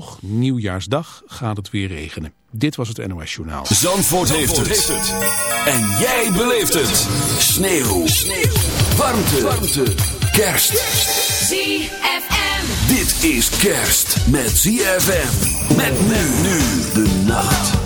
droog. Nieuwjaarsdag gaat het weer regenen. Dit was het NOS Journaal. Zandvoort, heeft, het. En jij beleeft het. Sneeuw. Sneeuw. Warmte. Warmte. Kerst. ZFM. Dit is kerst met ZFM. Met nu nu de nacht.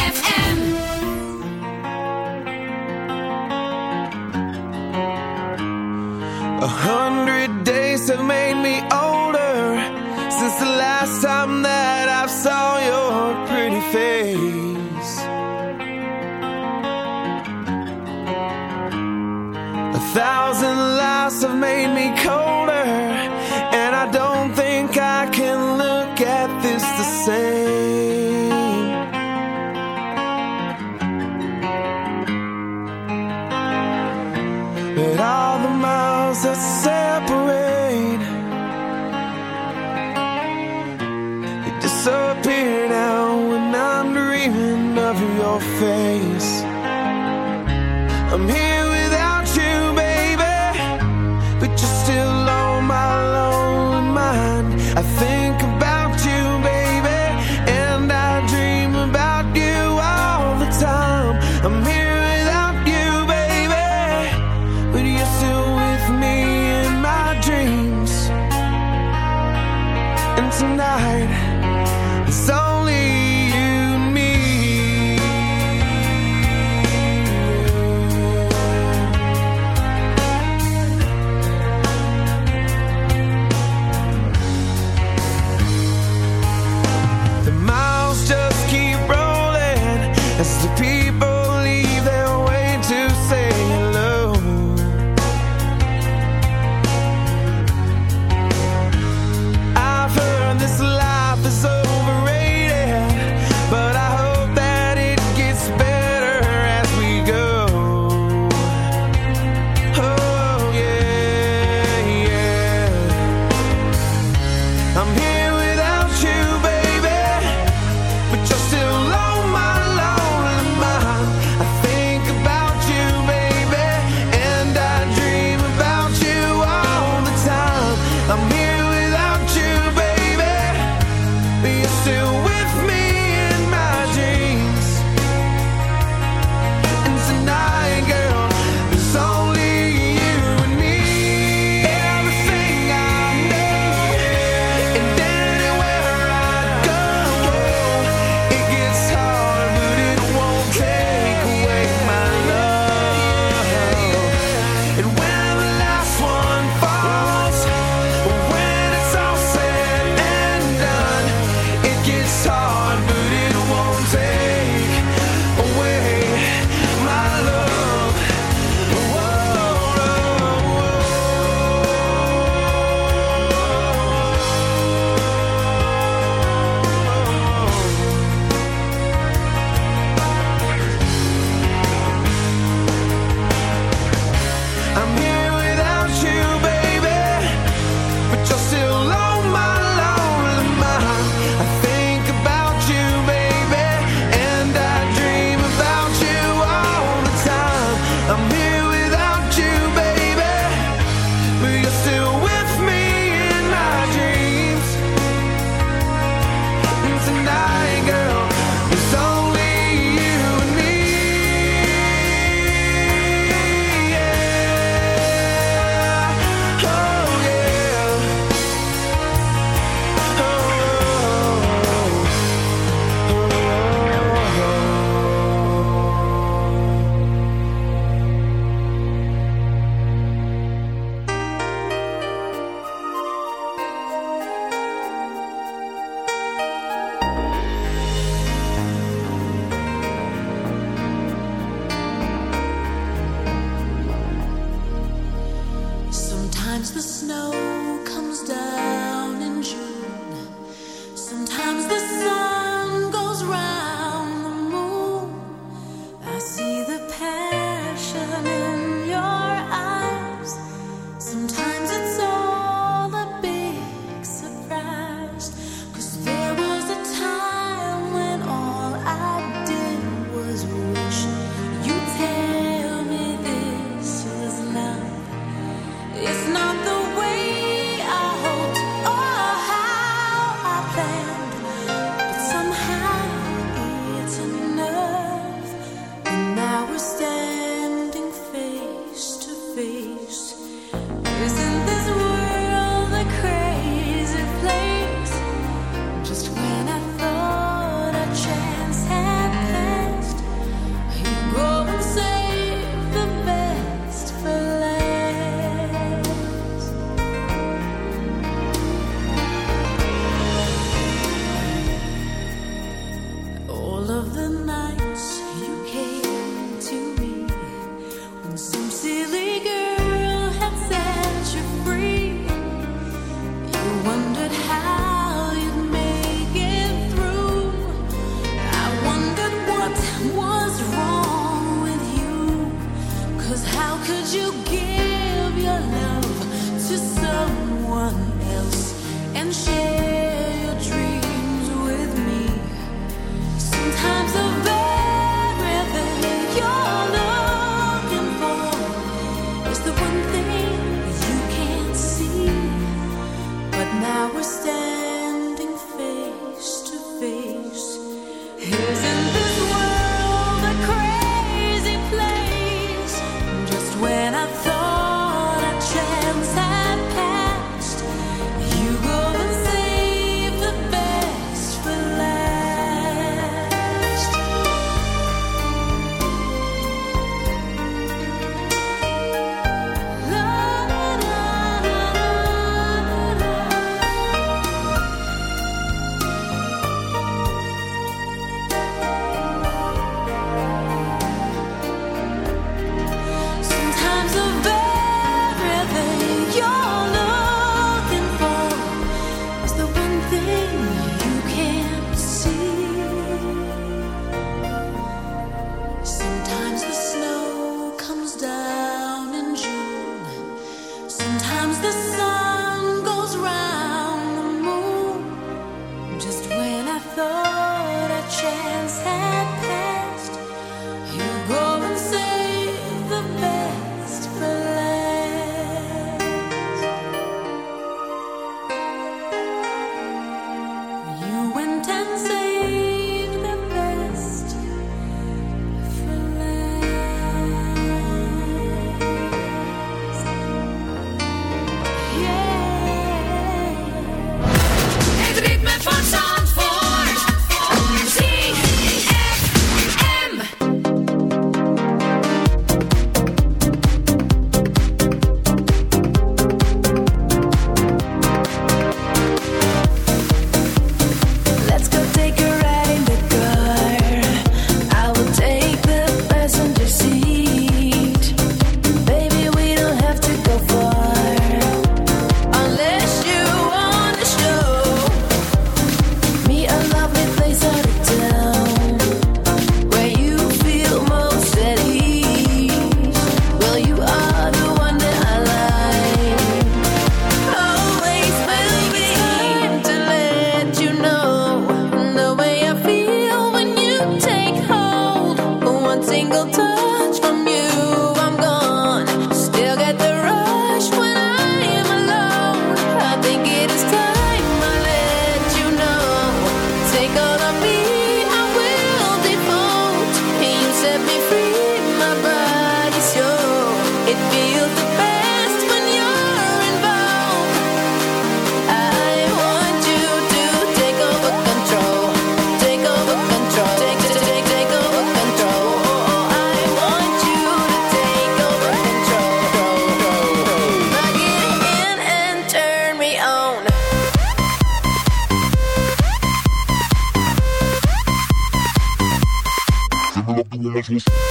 levels.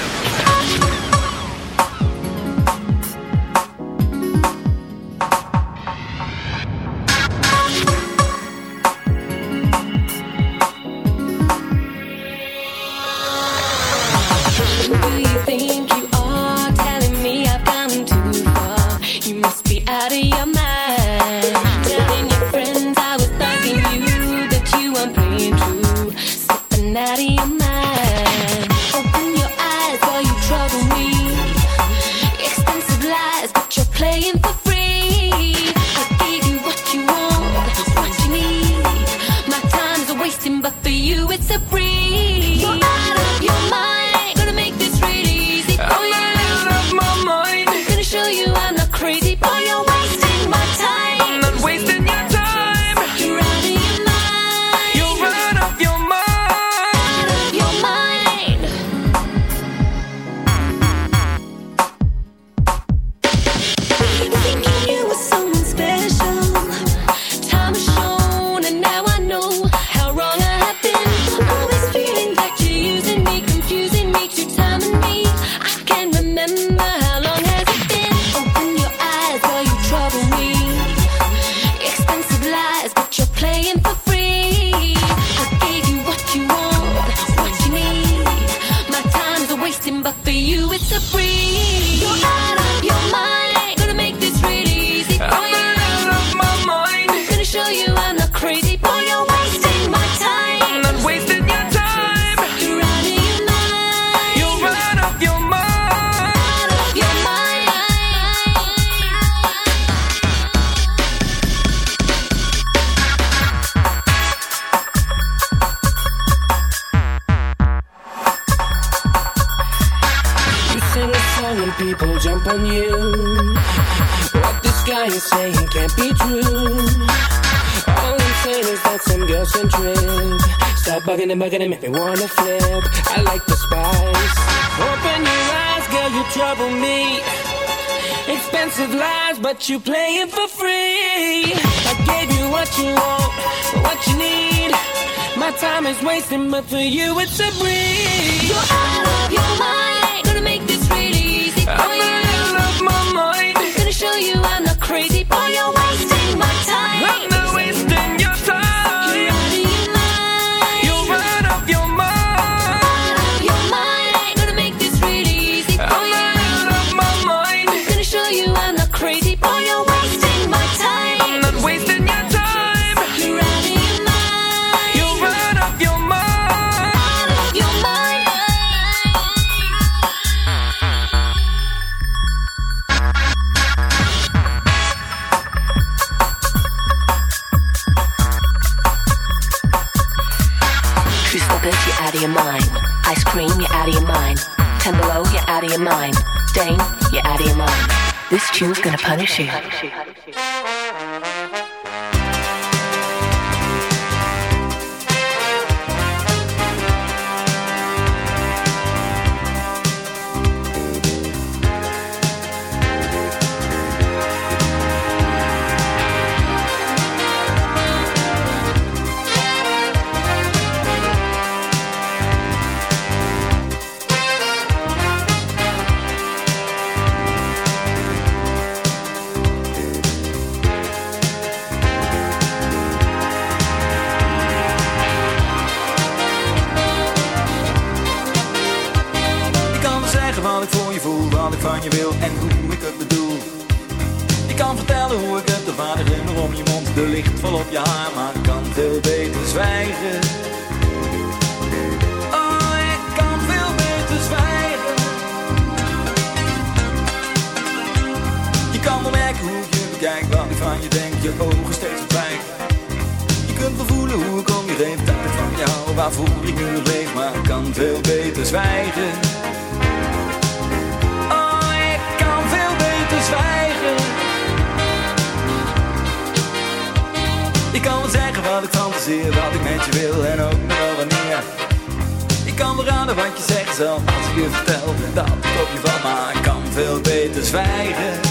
what you need. My time is wasting, but for you it's a breeze. You're out of your mind. Gonna make this really easy. I'm out of my mind. I'm gonna show you. mine. Dane, you're out of your mind. This tune's gonna punish you. kijk Wat ik van je denk, je ogen steeds verdwijnt Je kunt wel voelen hoe ik om je heen Dat ik van je hou, waarvoor ik nu leef Maar ik kan veel beter zwijgen. Oh, ik kan veel beter zwijgen. Ik kan wel zeggen wat ik fantaseer Wat ik met je wil en ook wel wanneer. Ik kan wel raden wat je zegt zelfs Als ik je vertel dat ik op je van Maar ik kan veel beter zwijgen.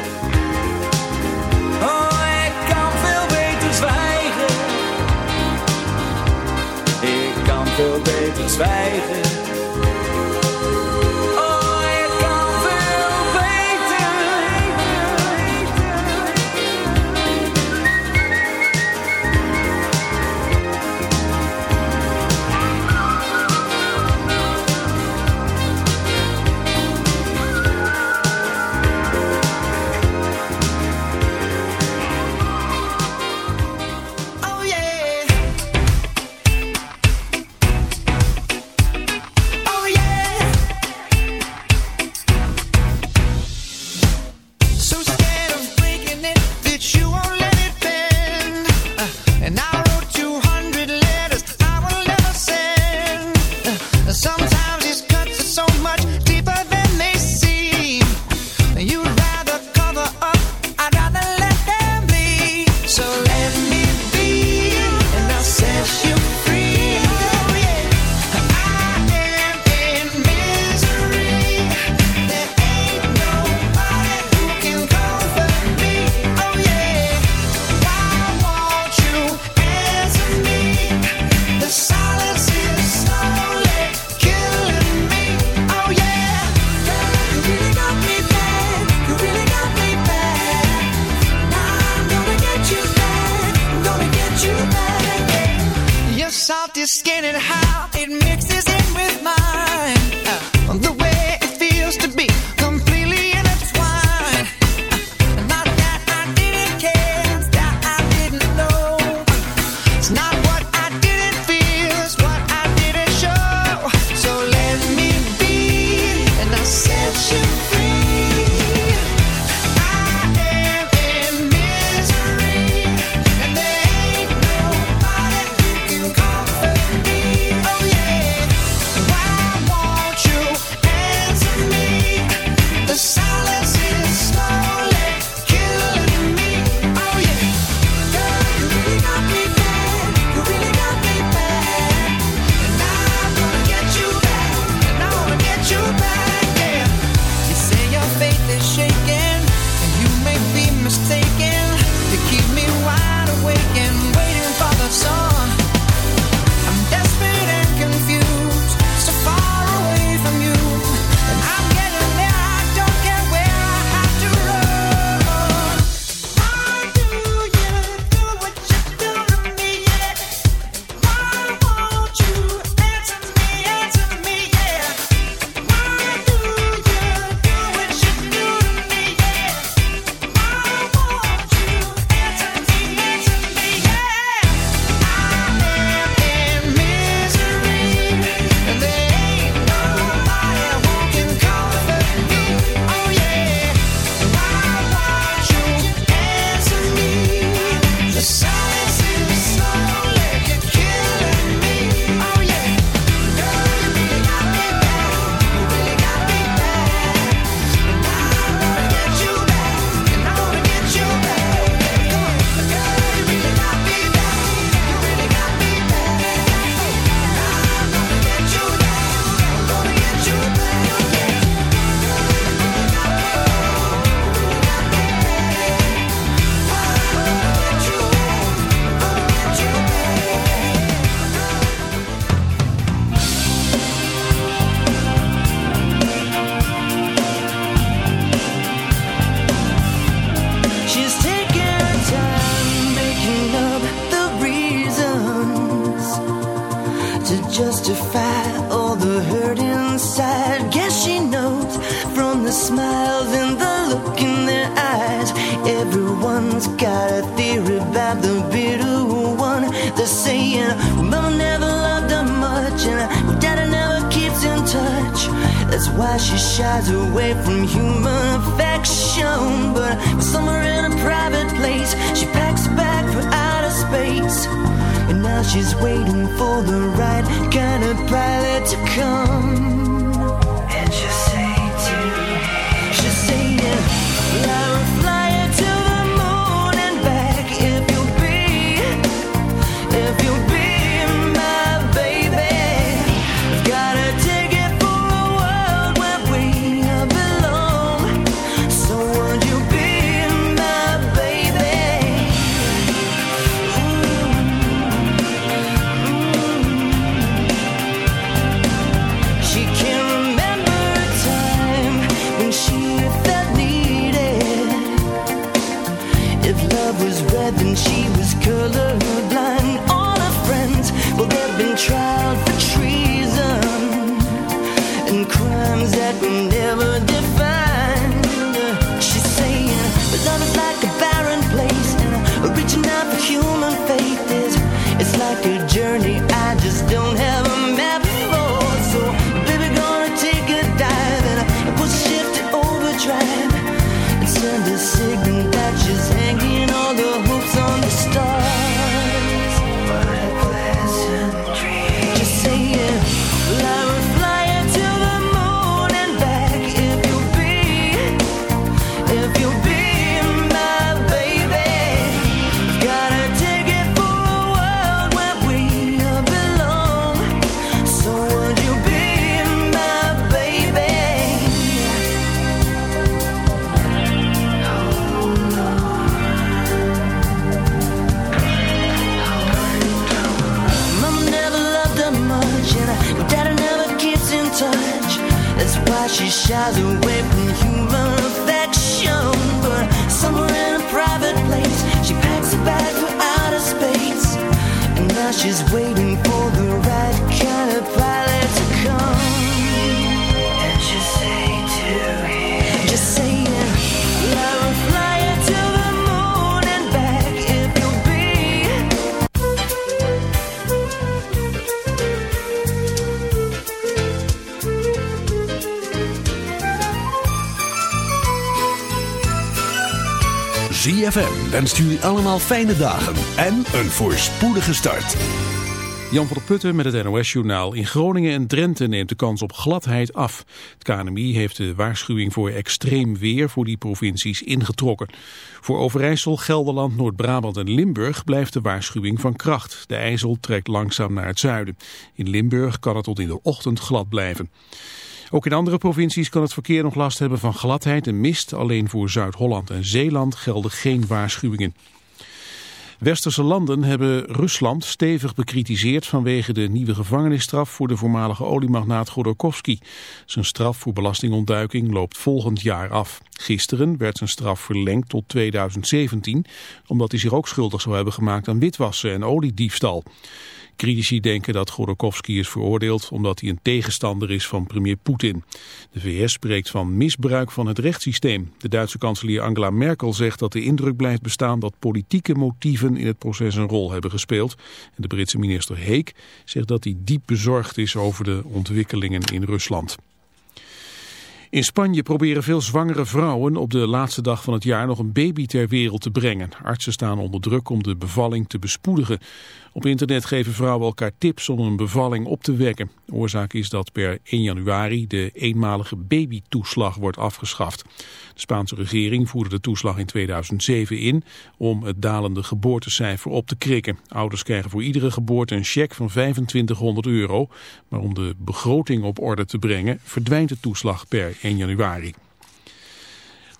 veel zwijgen. skin and hide. Wenst jullie allemaal fijne dagen en een voorspoedige start. Jan van der Putten met het NOS-journaal. In Groningen en Drenthe neemt de kans op gladheid af. Het KNMI heeft de waarschuwing voor extreem weer voor die provincies ingetrokken. Voor Overijssel, Gelderland, Noord-Brabant en Limburg blijft de waarschuwing van kracht. De IJssel trekt langzaam naar het zuiden. In Limburg kan het tot in de ochtend glad blijven. Ook in andere provincies kan het verkeer nog last hebben van gladheid en mist. Alleen voor Zuid-Holland en Zeeland gelden geen waarschuwingen. Westerse landen hebben Rusland stevig bekritiseerd vanwege de nieuwe gevangenisstraf voor de voormalige oliemagnaat Godorkovsky. Zijn straf voor belastingontduiking loopt volgend jaar af. Gisteren werd zijn straf verlengd tot 2017, omdat hij zich ook schuldig zou hebben gemaakt aan witwassen en oliediefstal. Critici denken dat Godorkovsky is veroordeeld omdat hij een tegenstander is van premier Poetin. De VS spreekt van misbruik van het rechtssysteem. De Duitse kanselier Angela Merkel zegt dat de indruk blijft bestaan dat politieke motieven in het proces een rol hebben gespeeld. En de Britse minister Heek zegt dat hij diep bezorgd is over de ontwikkelingen in Rusland. In Spanje proberen veel zwangere vrouwen op de laatste dag van het jaar nog een baby ter wereld te brengen. Artsen staan onder druk om de bevalling te bespoedigen. Op internet geven vrouwen elkaar tips om een bevalling op te wekken. Oorzaak is dat per 1 januari de eenmalige babytoeslag wordt afgeschaft. De Spaanse regering voerde de toeslag in 2007 in om het dalende geboortecijfer op te krikken. Ouders krijgen voor iedere geboorte een cheque van 2500 euro. Maar om de begroting op orde te brengen verdwijnt de toeslag per 1 januari.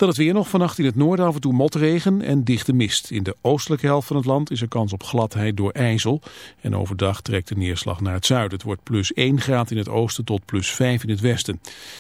Dan het weer nog vannacht in het noorden af en toe motregen en dichte mist. In de oostelijke helft van het land is er kans op gladheid door ijzel. En overdag trekt de neerslag naar het zuiden. Het wordt plus 1 graad in het oosten tot plus 5 in het westen.